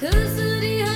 Kızır ya